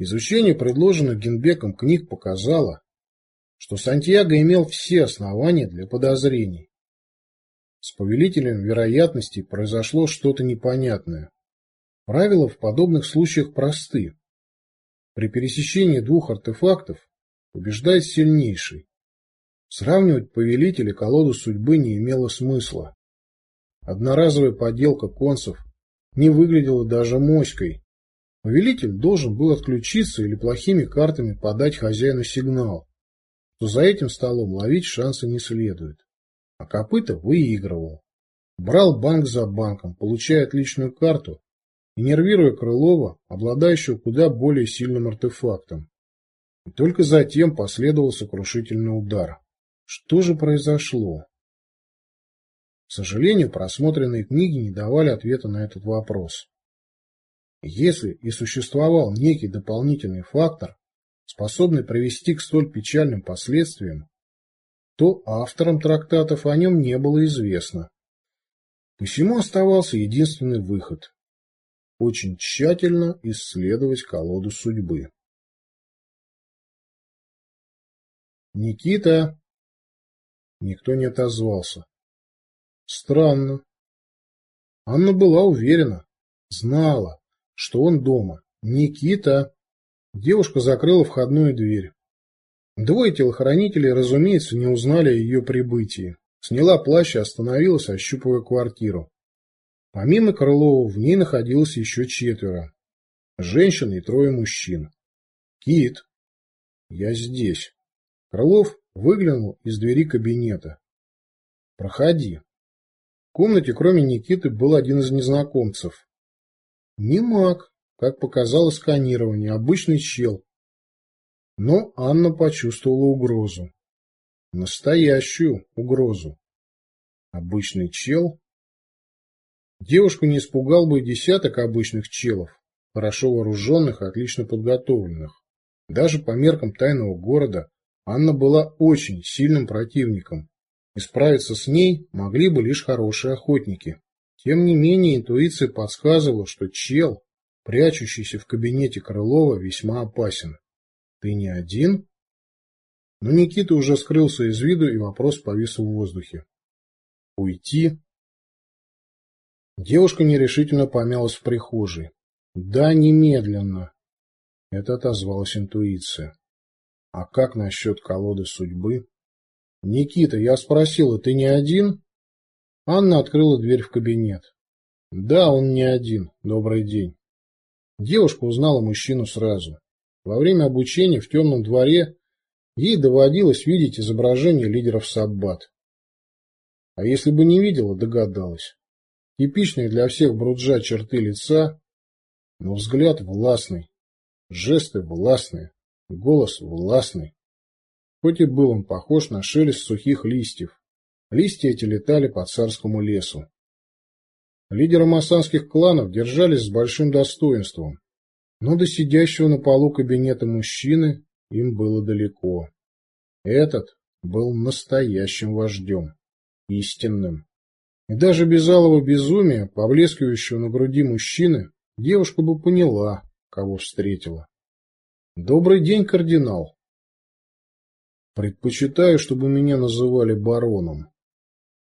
Изучение предложенных Генбеком книг показало, что Сантьяго имел все основания для подозрений. С повелителем вероятностей произошло что-то непонятное. Правила в подобных случаях просты. При пересечении двух артефактов побеждает сильнейший. Сравнивать повелителя колоду судьбы не имело смысла. Одноразовая поделка концев не выглядела даже моськой. Повелитель должен был отключиться или плохими картами подать хозяину сигнал, что за этим столом ловить шансы не следует. А копыта выигрывал. Брал банк за банком, получая отличную карту и нервируя Крылова, обладающего куда более сильным артефактом. И только затем последовал сокрушительный удар. Что же произошло? К сожалению, просмотренные книги не давали ответа на этот вопрос. Если и существовал некий дополнительный фактор, способный привести к столь печальным последствиям, то авторам трактатов о нем не было известно. Посему оставался единственный выход – очень тщательно исследовать колоду судьбы. «Никита!» Никто не отозвался. Странно. Анна была уверена, знала, что он дома. Никита! Девушка закрыла входную дверь. Двое телохранителей, разумеется, не узнали о ее прибытии. Сняла плащ и остановилась, ощупывая квартиру. Помимо Крылова в ней находилось еще четверо. Женщина и трое мужчин. «Кит, я здесь». Крылов выглянул из двери кабинета. «Проходи». В комнате, кроме Никиты, был один из незнакомцев. Не маг, как показало сканирование, обычный чел. Но Анна почувствовала угрозу. Настоящую угрозу. Обычный чел? Девушку не испугал бы десяток обычных челов, хорошо вооруженных и отлично подготовленных. Даже по меркам тайного города Анна была очень сильным противником, и справиться с ней могли бы лишь хорошие охотники. Тем не менее, интуиция подсказывала, что чел, прячущийся в кабинете Крылова, весьма опасен. «Ты не один?» Но Никита уже скрылся из виду, и вопрос повис в воздухе. «Уйти?» Девушка нерешительно помялась в прихожей. «Да, немедленно!» Это отозвалась интуиция. А как насчет колоды судьбы? Никита, я спросила, ты не один? Анна открыла дверь в кабинет. Да, он не один. Добрый день. Девушка узнала мужчину сразу. Во время обучения в темном дворе ей доводилось видеть изображение лидеров Саббат. А если бы не видела, догадалась. Типичные для всех бруджа черты лица, но взгляд властный, жесты властные. Голос властный. Хоть и был он похож на шелест сухих листьев, листья эти летали по царскому лесу. Лидеры масанских кланов держались с большим достоинством, но до сидящего на полу кабинета мужчины им было далеко. Этот был настоящим вождем, истинным. И даже без алого безумия, поблескивающего на груди мужчины, девушка бы поняла, кого встретила. Добрый день, кардинал. Предпочитаю, чтобы меня называли бароном.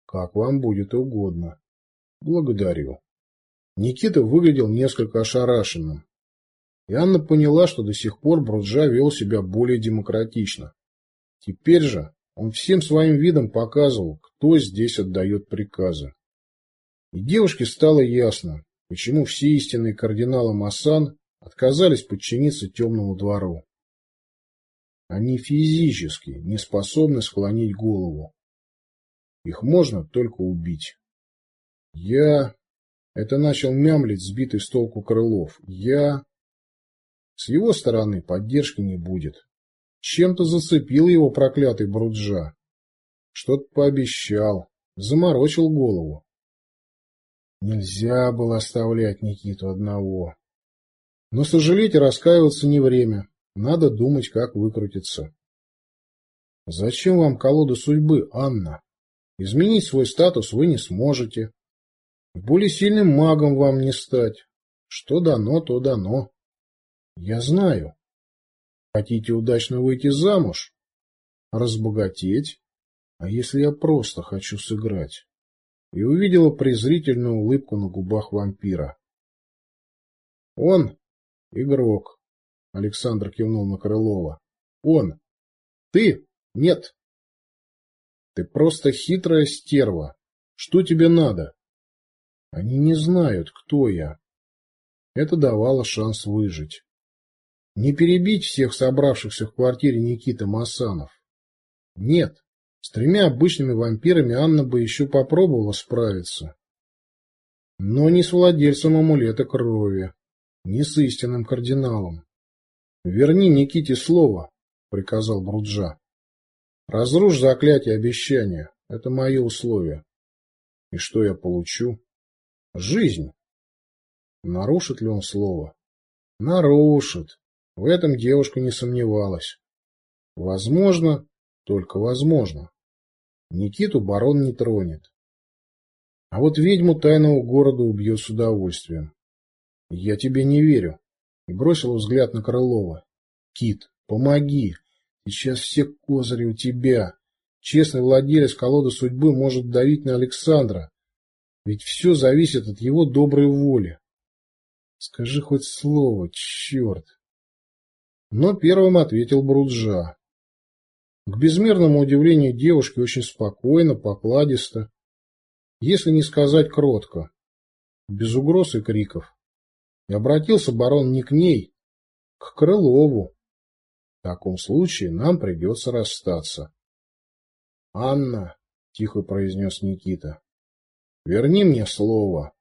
Как вам будет угодно. Благодарю. Никита выглядел несколько ошарашенным. И Анна поняла, что до сих пор Бруджа вел себя более демократично. Теперь же он всем своим видом показывал, кто здесь отдает приказы. И девушке стало ясно, почему все истинные кардиналы Масан отказались подчиниться темному двору. Они физически не способны склонить голову. Их можно только убить. Я... Это начал мямлить сбитый с толку Крылов. Я... С его стороны поддержки не будет. Чем-то зацепил его проклятый Бруджа. Что-то пообещал. Заморочил голову. Нельзя было оставлять Никиту одного. Но сожалеть и раскаиваться не время. Надо думать, как выкрутиться. Зачем вам колода судьбы, Анна? Изменить свой статус вы не сможете. более сильным магом вам не стать. Что дано, то дано. Я знаю. Хотите удачно выйти замуж? Разбогатеть? А если я просто хочу сыграть? И увидела презрительную улыбку на губах вампира. Он игрок. Александр кивнул на Крылова. Он. Ты? Нет. Ты просто хитрая стерва. Что тебе надо? Они не знают, кто я. Это давало шанс выжить. Не перебить всех собравшихся в квартире Никиты Масанов. Нет, с тремя обычными вампирами Анна бы еще попробовала справиться. Но не с владельцем амулета крови, не с истинным кардиналом. «Верни Никите слово», — приказал Бруджа. «Разрушь заклятие обещания. Это мое условие. И что я получу? Жизнь. Нарушит ли он слово? Нарушит. В этом девушка не сомневалась. Возможно, только возможно. Никиту барон не тронет. А вот ведьму тайного города убьет с удовольствием. Я тебе не верю. И бросил взгляд на Крылова. Кит, помоги. Сейчас все козыри у тебя. Честный владелец колоды судьбы может давить на Александра. Ведь все зависит от его доброй воли. Скажи хоть слово, черт. Но первым ответил Бруджа. К безмерному удивлению девушки очень спокойно, покладисто, если не сказать кротко, без угроз и криков. И обратился барон не к ней, к Крылову. В таком случае нам придется расстаться. — Анна, — тихо произнес Никита, — верни мне слово.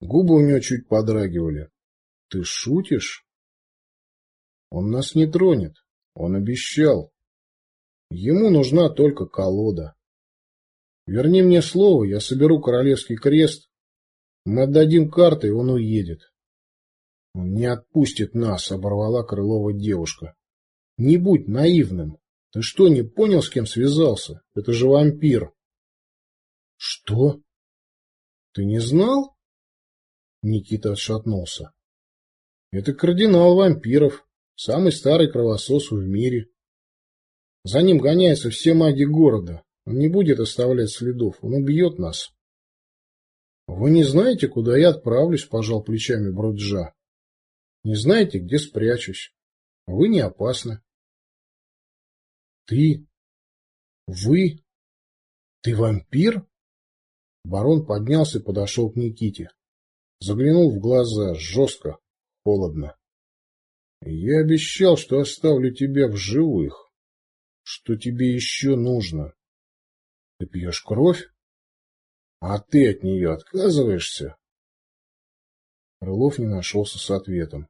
Губы у нее чуть подрагивали. — Ты шутишь? — Он нас не тронет. Он обещал. Ему нужна только колода. Верни мне слово, я соберу королевский крест, мы отдадим карты, и он уедет. Он не отпустит нас, оборвала Крылова девушка. Не будь наивным. Ты что, не понял, с кем связался? Это же вампир. Что? Ты не знал? Никита отшатнулся. Это кардинал вампиров, самый старый кровосос в мире. За ним гоняются все маги города. Он не будет оставлять следов, он убьет нас. Вы не знаете, куда я отправлюсь, пожал плечами Бруджа. Не знаете, где спрячусь. Вы не опасны. Ты? Вы? Ты вампир? Барон поднялся и подошел к Никите. Заглянул в глаза, жестко, холодно. Я обещал, что оставлю тебя в живых. Что тебе еще нужно? Ты пьешь кровь? А ты от нее отказываешься? Крылов не нашелся с ответом.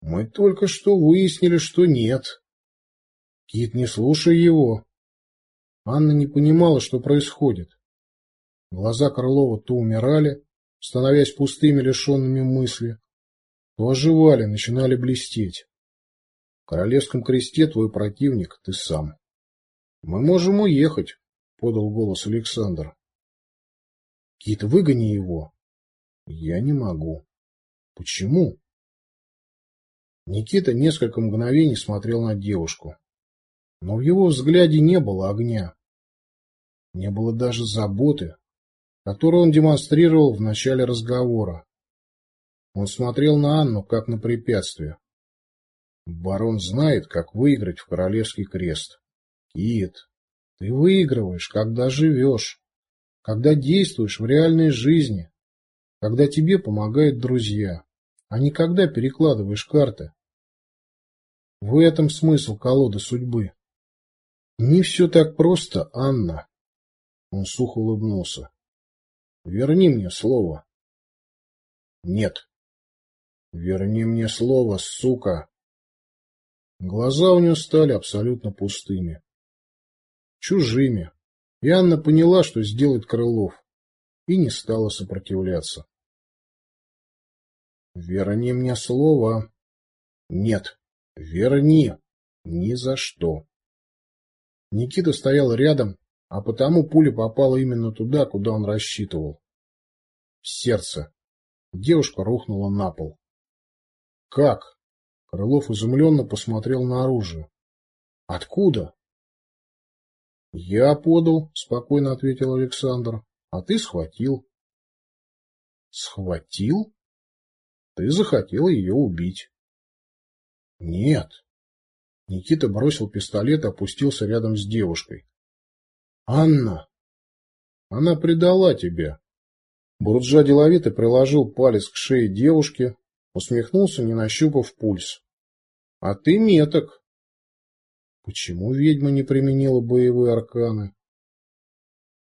Мы только что выяснили, что нет. Кит, не слушай его. Анна не понимала, что происходит. Глаза Крылова то умирали, становясь пустыми, лишенными мысли, то оживали, начинали блестеть королевском кресте твой противник ты сам. — Мы можем уехать, — подал голос Александр. — Кит, выгони его. — Я не могу. — Почему? Никита несколько мгновений смотрел на девушку. Но в его взгляде не было огня. Не было даже заботы, которую он демонстрировал в начале разговора. Он смотрел на Анну, как на препятствие. Барон знает, как выиграть в Королевский крест. Кит, ты выигрываешь, когда живешь, когда действуешь в реальной жизни, когда тебе помогают друзья, а не когда перекладываешь карты. В этом смысл колоды судьбы. Не все так просто, Анна. Он сухо улыбнулся. Верни мне слово. Нет. Верни мне слово, сука. Глаза у нее стали абсолютно пустыми. Чужими. И Анна поняла, что сделает Крылов, и не стала сопротивляться. «Верни мне слово». «Нет, верни. Ни за что». Никита стоял рядом, а потому пуля попала именно туда, куда он рассчитывал. В сердце. Девушка рухнула на пол. «Как?» Крылов изумленно посмотрел на оружие. Откуда? Я подал, спокойно ответил Александр. А ты схватил. Схватил? Ты захотел ее убить. Нет. Никита бросил пистолет и опустился рядом с девушкой. Анна! Она предала тебя. Бурджа деловито приложил палец к шее девушки, усмехнулся, не нащупав пульс. — А ты меток. Почему ведьма не применила боевые арканы?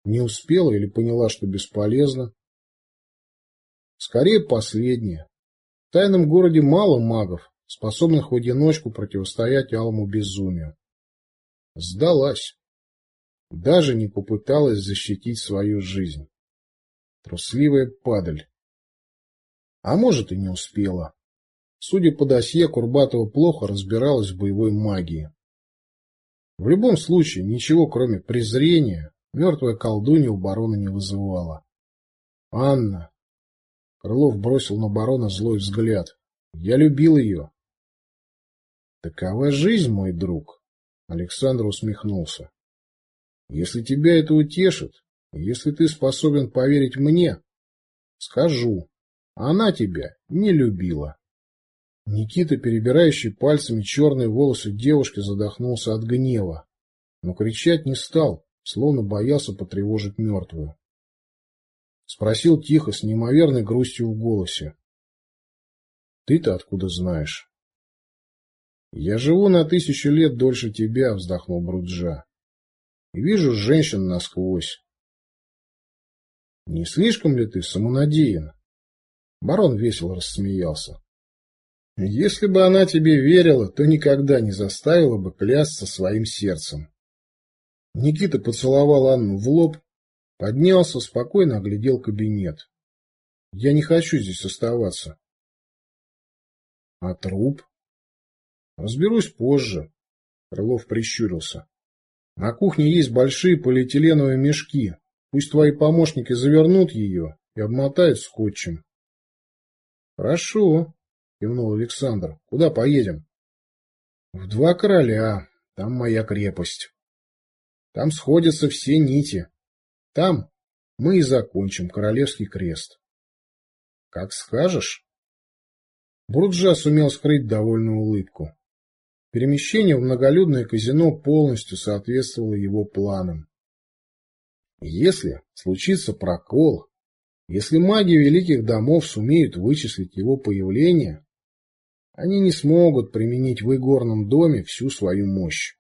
Не успела или поняла, что бесполезно? Скорее последнее. В тайном городе мало магов, способных в одиночку противостоять алому безумию. Сдалась. Даже не попыталась защитить свою жизнь. Трусливая падаль. А может, и не успела. Судя по досье, Курбатова плохо разбиралась в боевой магии. В любом случае, ничего, кроме презрения, мертвая колдунья у барона не вызывала. «Анна!» Крылов бросил на барона злой взгляд. «Я любил ее». «Такова жизнь, мой друг!» Александр усмехнулся. «Если тебя это утешит, если ты способен поверить мне, скажу, она тебя не любила. Никита, перебирающий пальцами черные волосы девушки, задохнулся от гнева, но кричать не стал, словно боялся потревожить мертвую. Спросил тихо, с неимоверной грустью в голосе. — Ты-то откуда знаешь? — Я живу на тысячу лет дольше тебя, — вздохнул Бруджа. — И вижу женщин насквозь. Не слишком ли ты самонадеян? Барон весело рассмеялся. Если бы она тебе верила, то никогда не заставила бы клясться своим сердцем. Никита поцеловал Анну в лоб, поднялся, спокойно оглядел кабинет. Я не хочу здесь оставаться. А труп? Разберусь позже. Крылов прищурился. На кухне есть большие полиэтиленовые мешки. Пусть твои помощники завернут ее и обмотают скотчем. — Хорошо, — кивнул Александр. — Куда поедем? — В Два Короля. Там моя крепость. Там сходятся все нити. Там мы и закончим Королевский крест. — Как скажешь. Бурджа сумел скрыть довольную улыбку. Перемещение в многолюдное казино полностью соответствовало его планам. Если случится прокол, если маги великих домов сумеют вычислить его появление, они не смогут применить в игорном доме всю свою мощь.